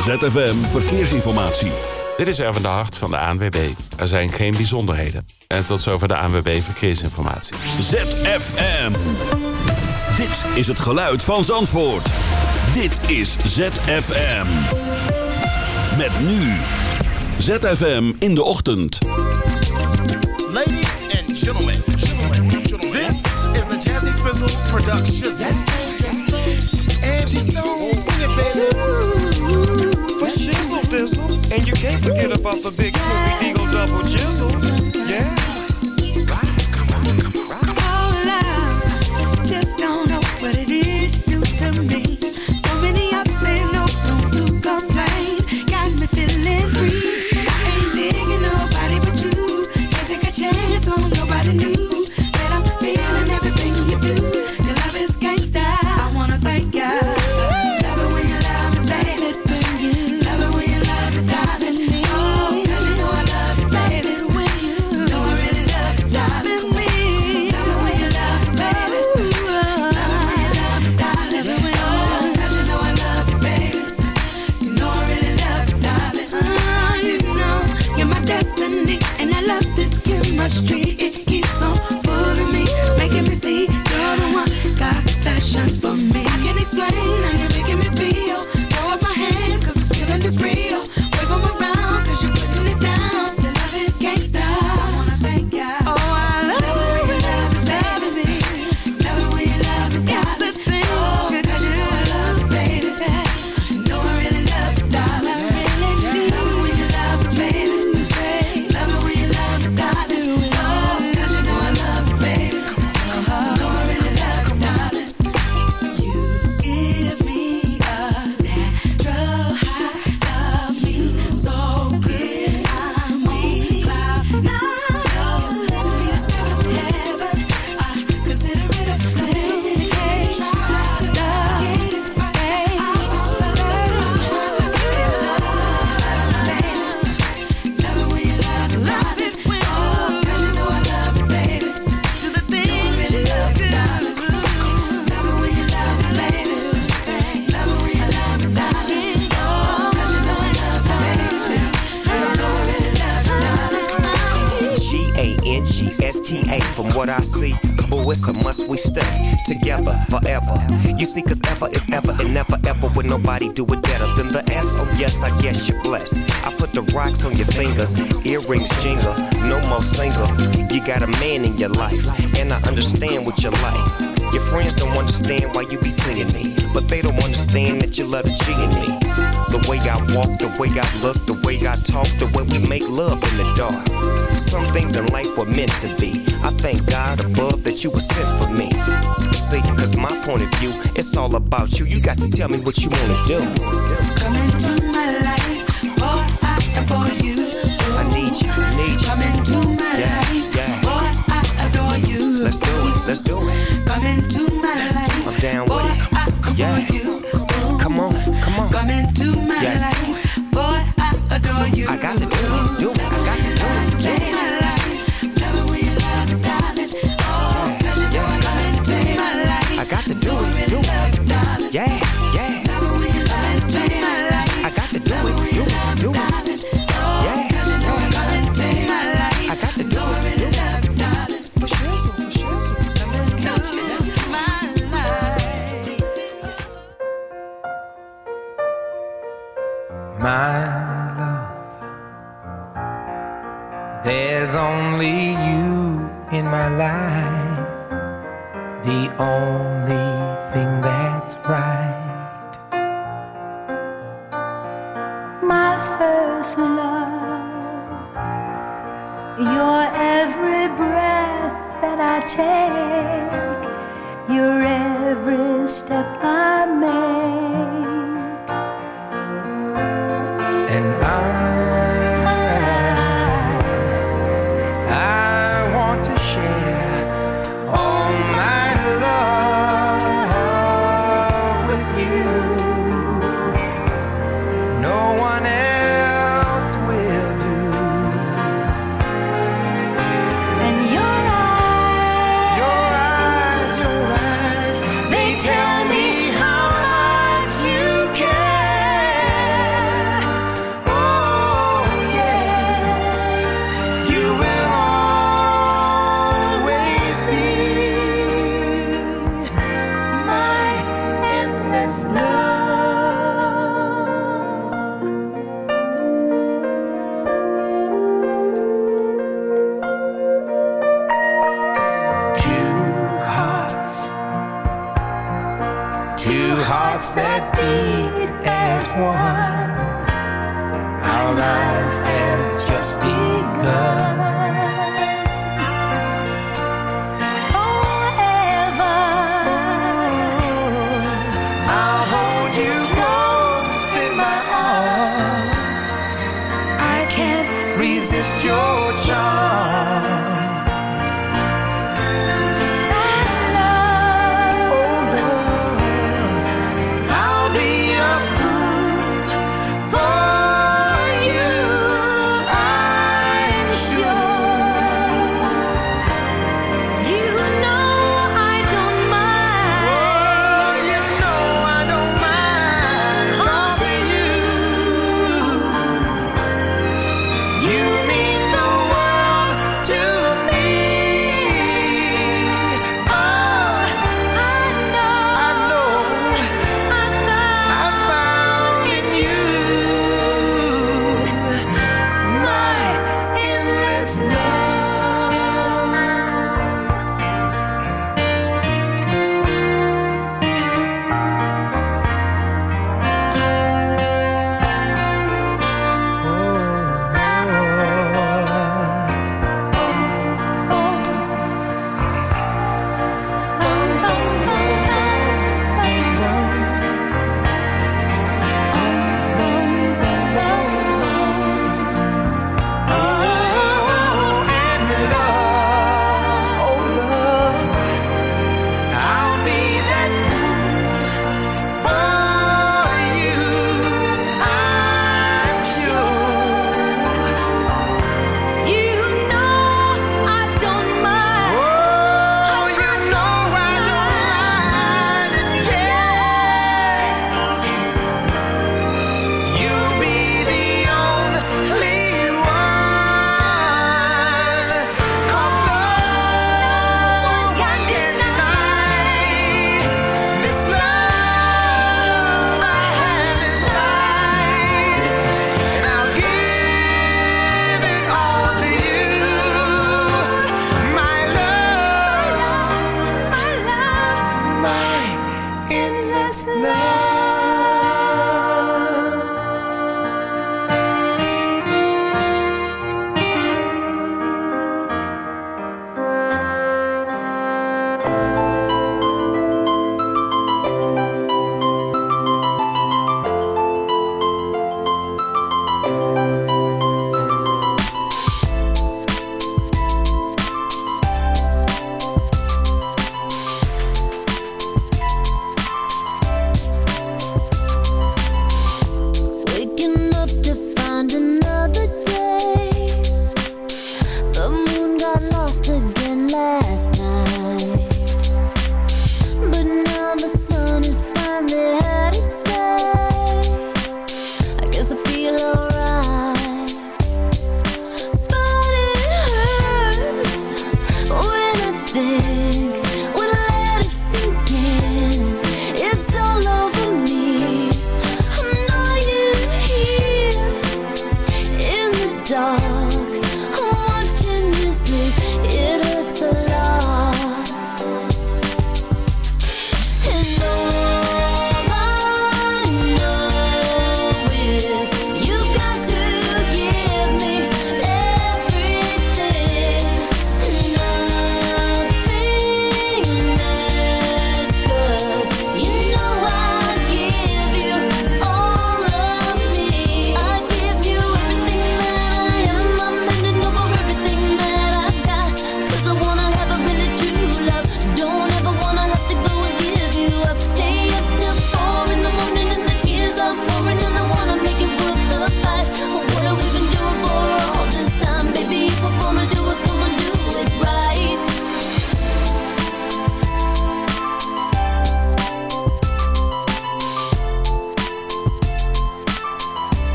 ZFM Verkeersinformatie. Dit is Erwin de Hart van de ANWB. Er zijn geen bijzonderheden. En tot zover de ANWB Verkeersinformatie. ZFM. Dit is het geluid van Zandvoort. Dit is ZFM. Met nu. ZFM in de ochtend. Ladies and gentlemen. This is a Jazzy Fizzle production. Angie Stone, sing it baby. whistle. And you can't forget about the big Snoopy eagle double chisel. Yeah. fingers, earrings jingle, no more single. You got a man in your life, and I understand what you like. Your friends don't understand why you be singing me, but they don't understand that you love to cheating me. The way I walk, the way I look, the way I talk, the way we make love in the dark. Some things in life were meant to be. I thank God above that you were sent for me. See, cause my point of view, it's all about you. You got to tell me what you wanna do. need you. Come into my yeah, life. Yeah. Boy, I adore you. Let's do it, let's do it. Come into my life. I'm down Boy, with it. I adore yeah. you. Come on, come on. Come into my yes. life. Boy, I adore you. I got it.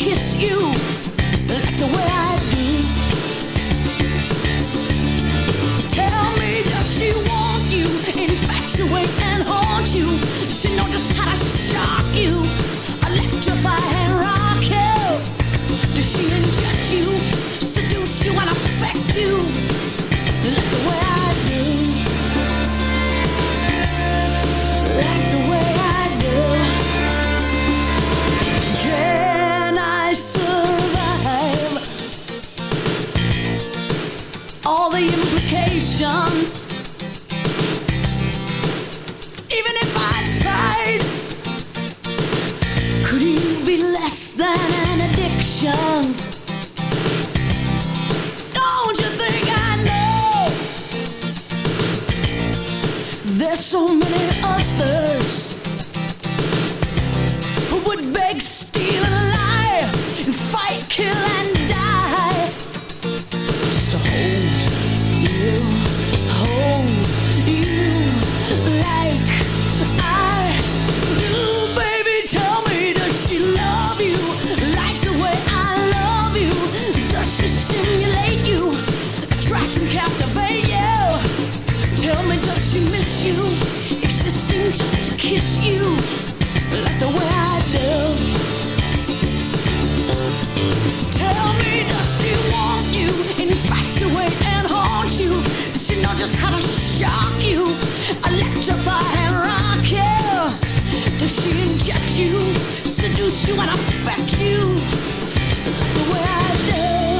kiss you. just gonna shock you, electrify and rock you. Does she inject you, seduce you and affect you like the way I do?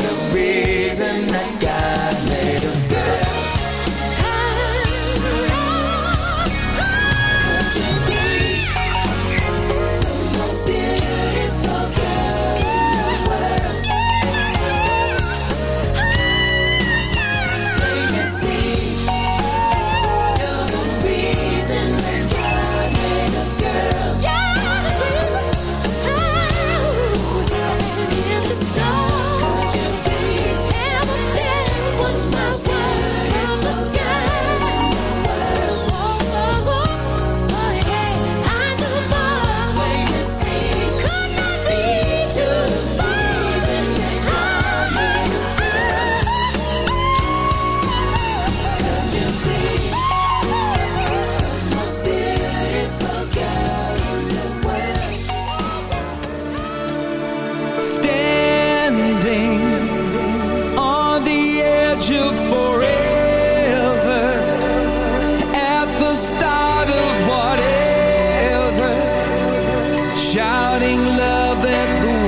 day. shouting love at the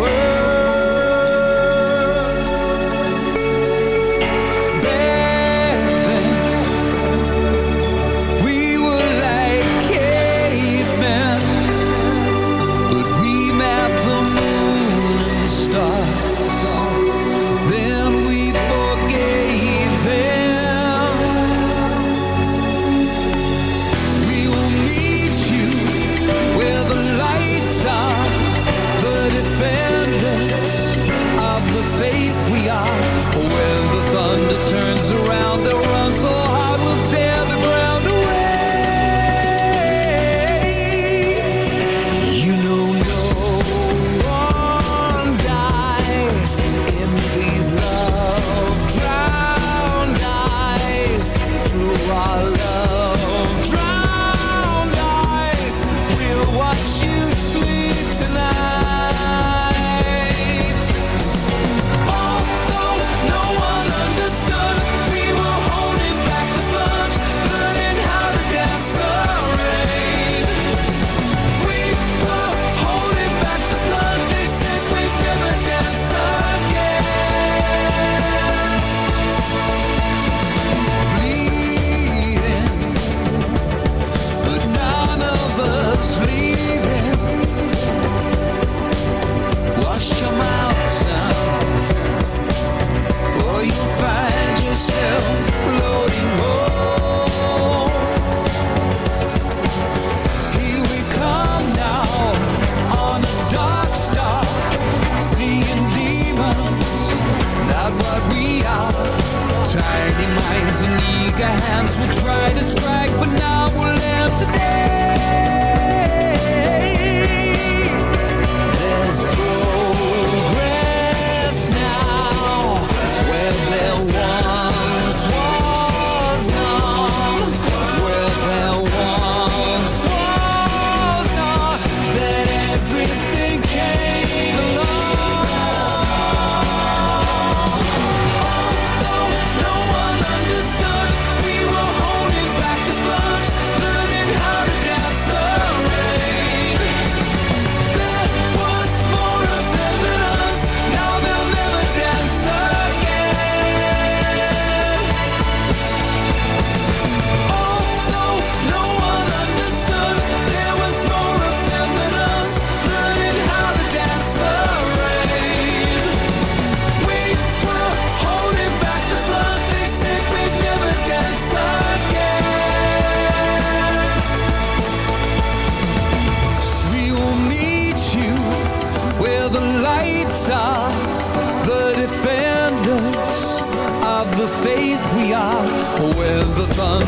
minds and eager hands will try to strike, but now we'll end today.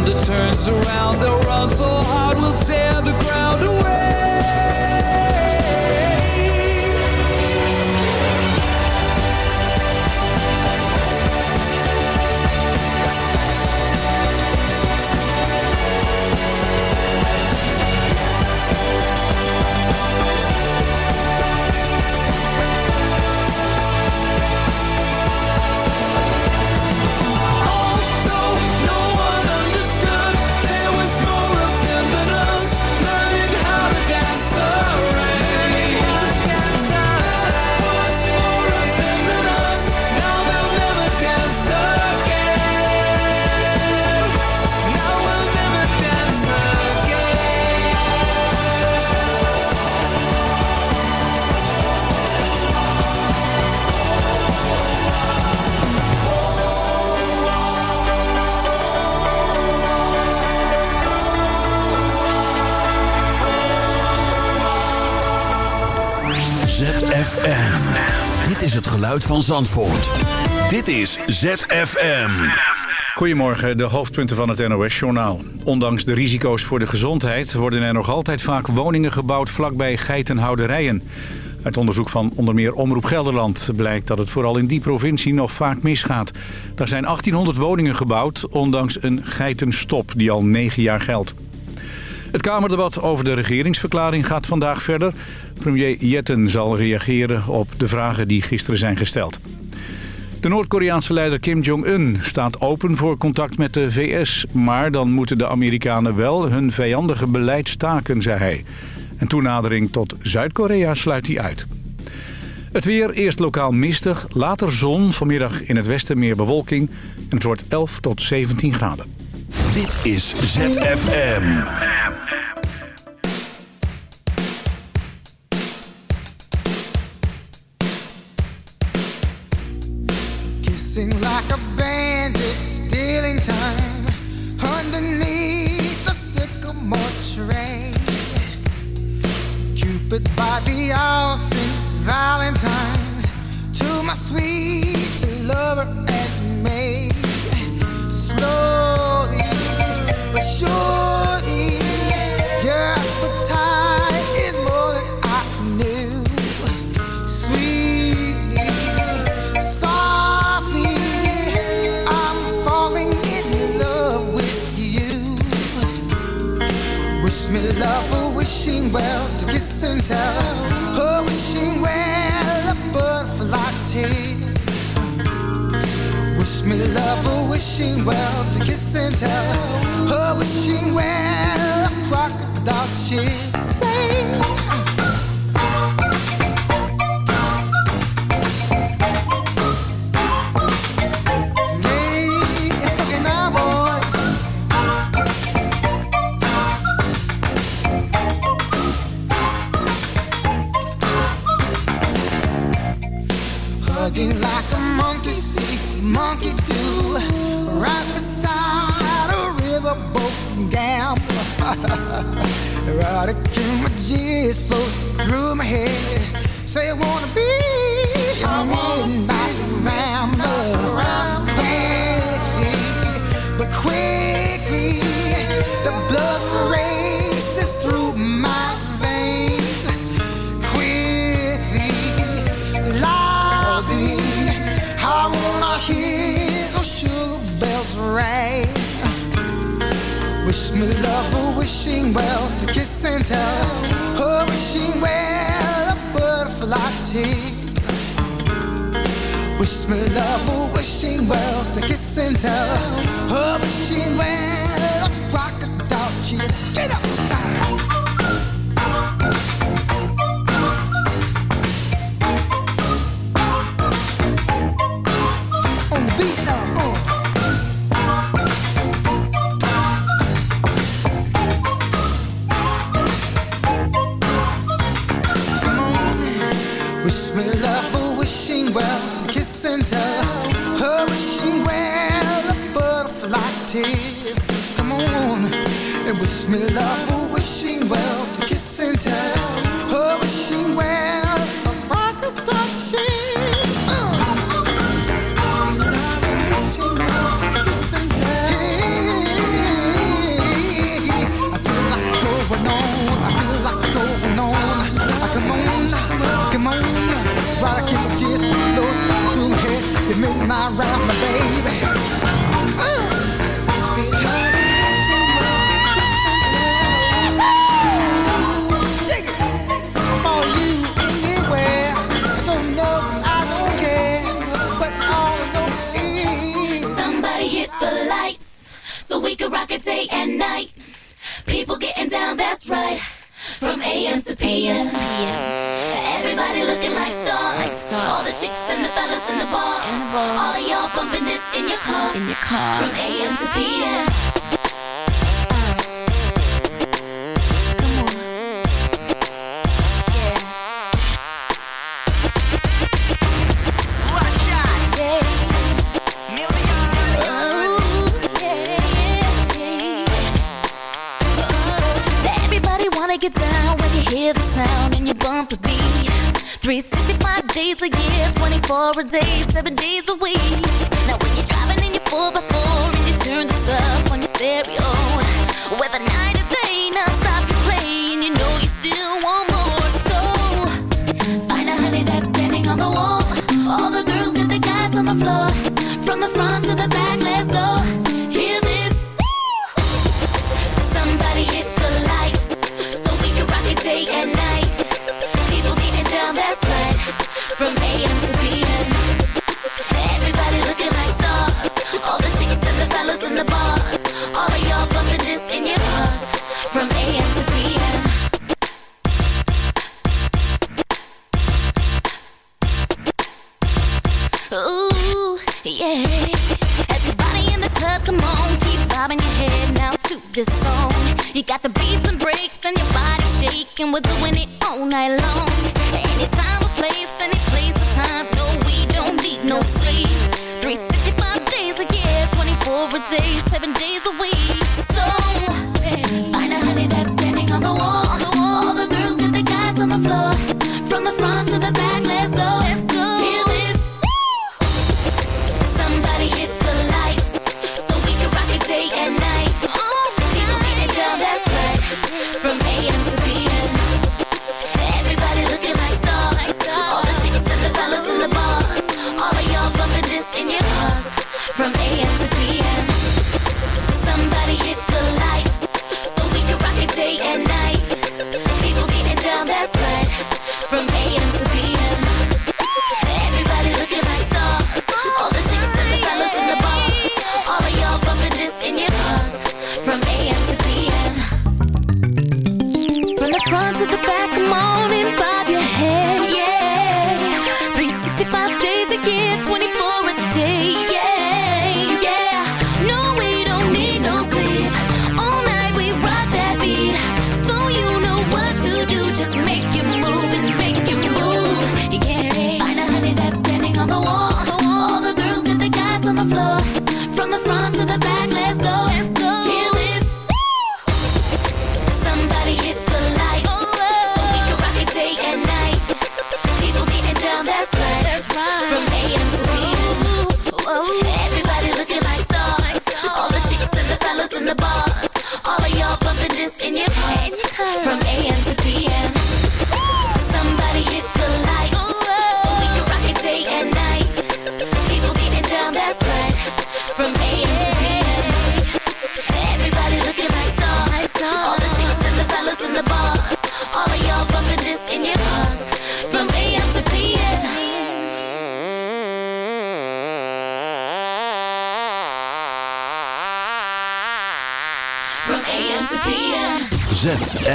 that turns around. they run so hard, we'll take. Van Zandvoort. Dit is ZFM. Goedemorgen, de hoofdpunten van het NOS-journaal. Ondanks de risico's voor de gezondheid worden er nog altijd vaak woningen gebouwd vlakbij geitenhouderijen. Uit onderzoek van onder meer Omroep Gelderland blijkt dat het vooral in die provincie nog vaak misgaat. Daar zijn 1800 woningen gebouwd, ondanks een geitenstop die al negen jaar geldt. Het Kamerdebat over de regeringsverklaring gaat vandaag verder. Premier Jetten zal reageren op de vragen die gisteren zijn gesteld. De Noord-Koreaanse leider Kim Jong-un staat open voor contact met de VS. Maar dan moeten de Amerikanen wel hun vijandige beleid staken, zei hij. En toenadering tot Zuid-Korea sluit hij uit. Het weer, eerst lokaal mistig, later zon, vanmiddag in het westen meer bewolking. En het wordt 11 tot 17 graden. Dit is ZFM. Kissing like a bandit, stealing time underneath the sycamore tree. Cupid by the all saints, Valentine's to my sweet lover and me. Wishing well to kiss and tell. A wishing well,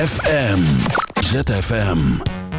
ZFM. ZFM.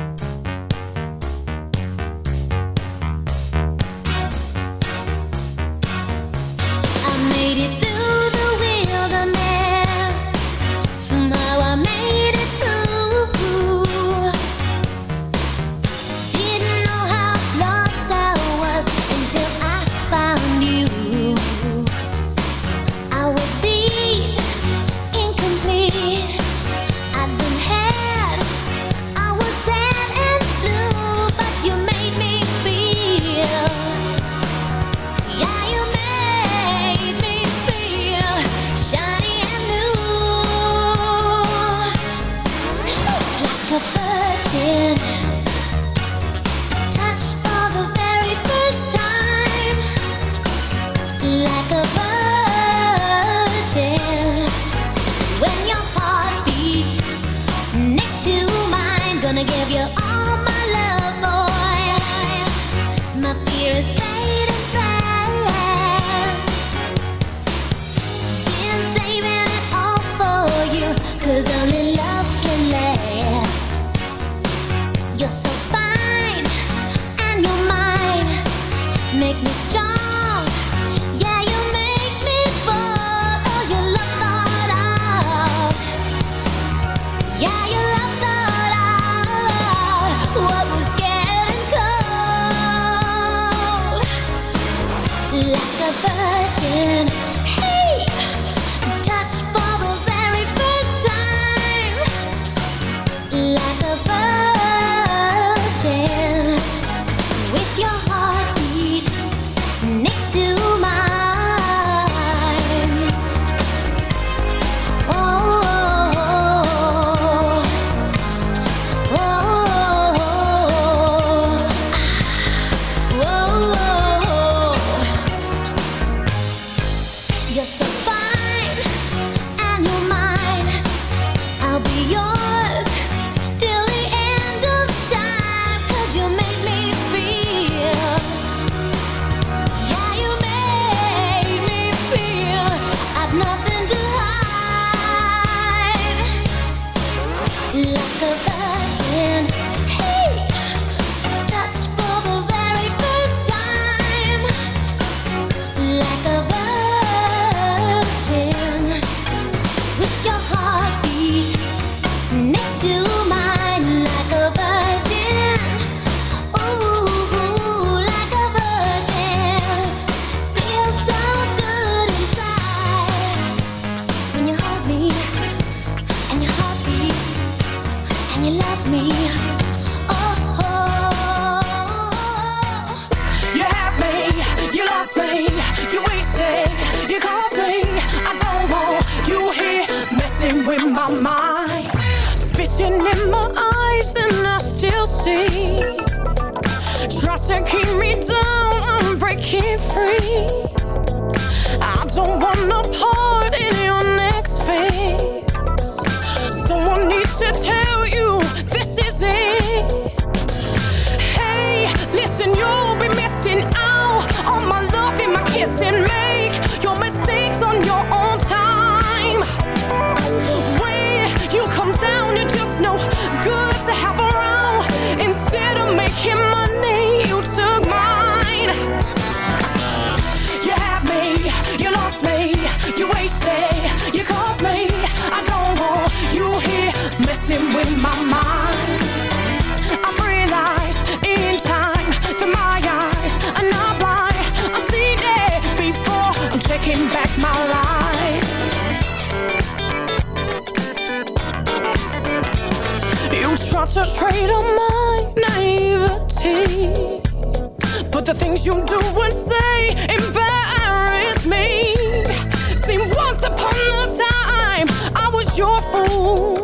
upon the time I was your fool.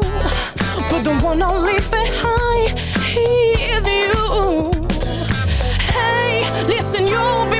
But the one I'll leave behind He is you. Hey, listen, you'll be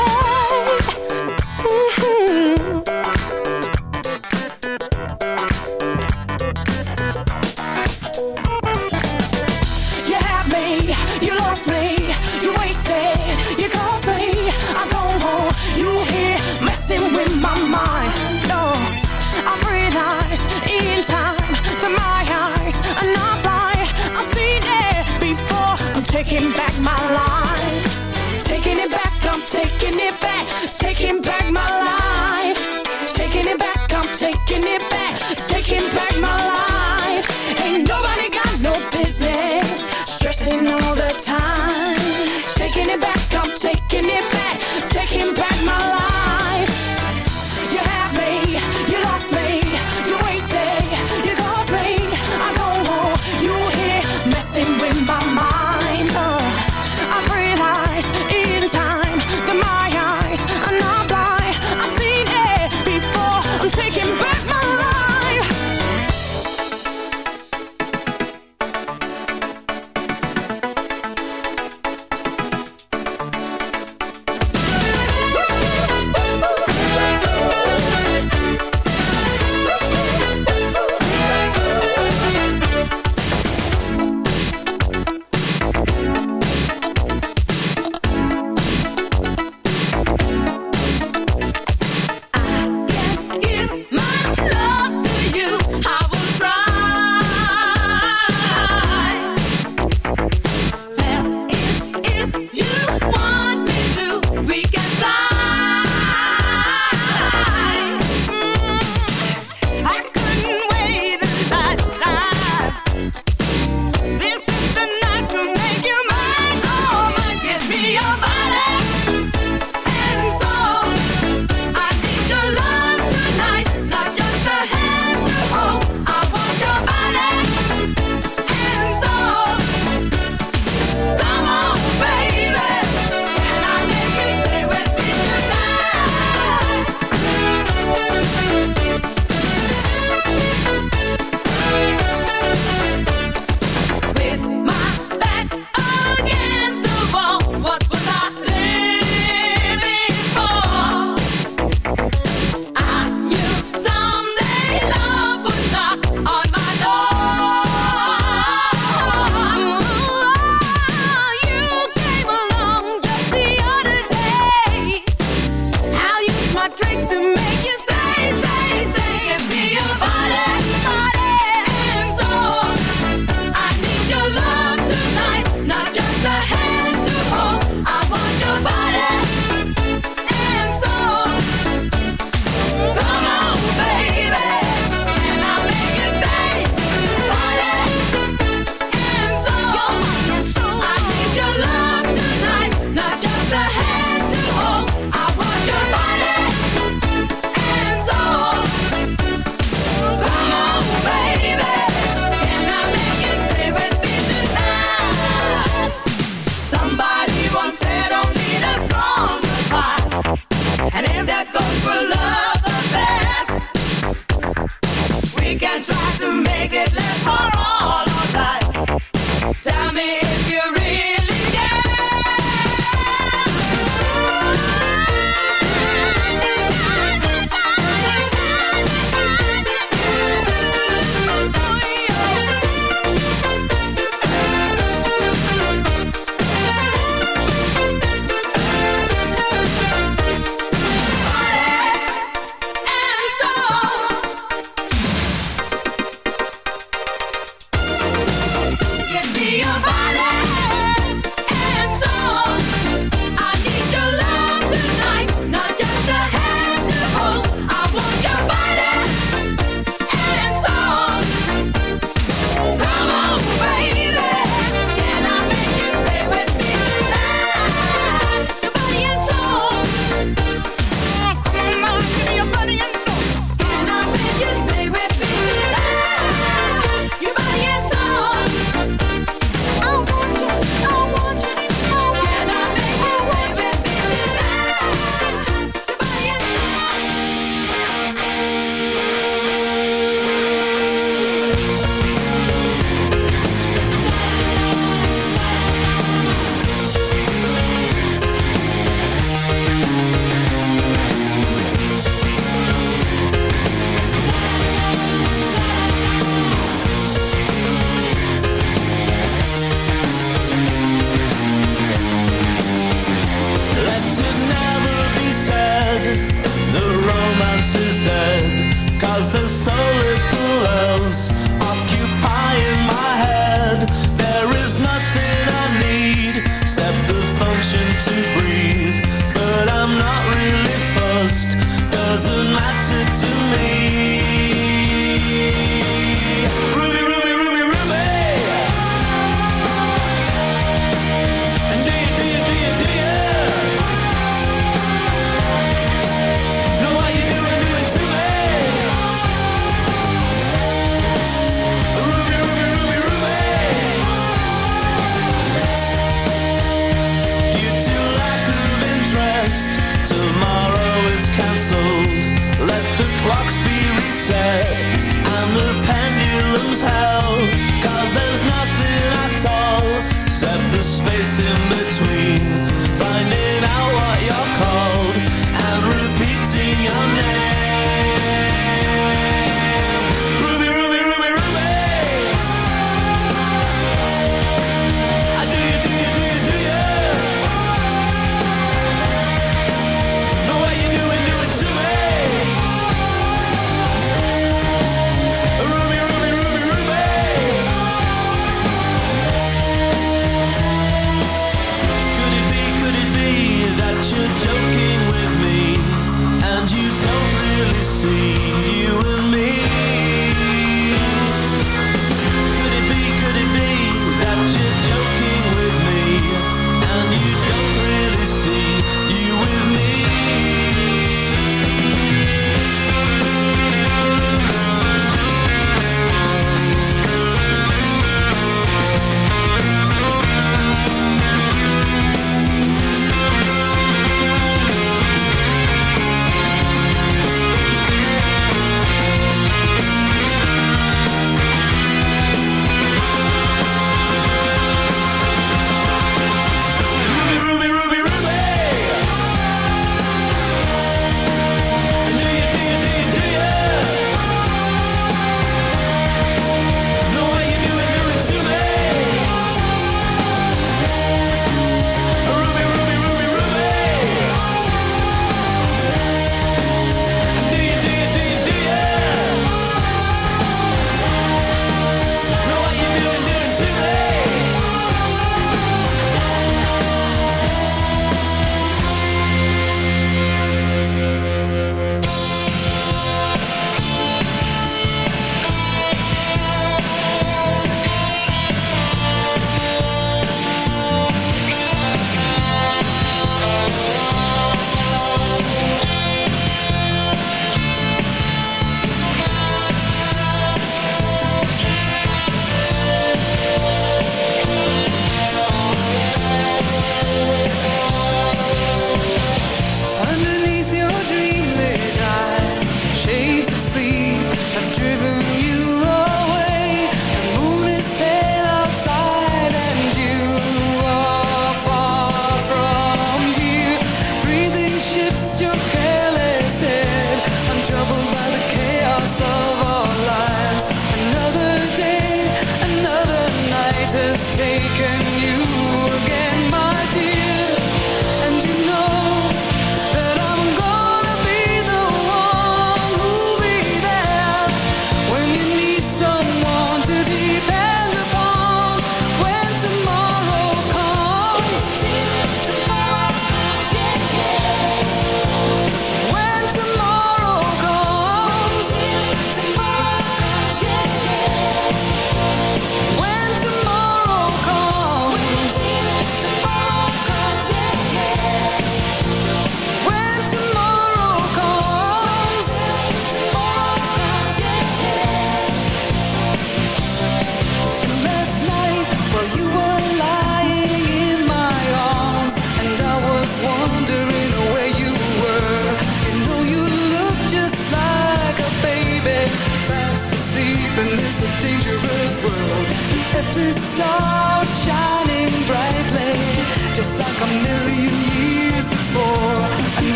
taking it back, back my life. Ain't nobody got no business stressing all the time. Taking it back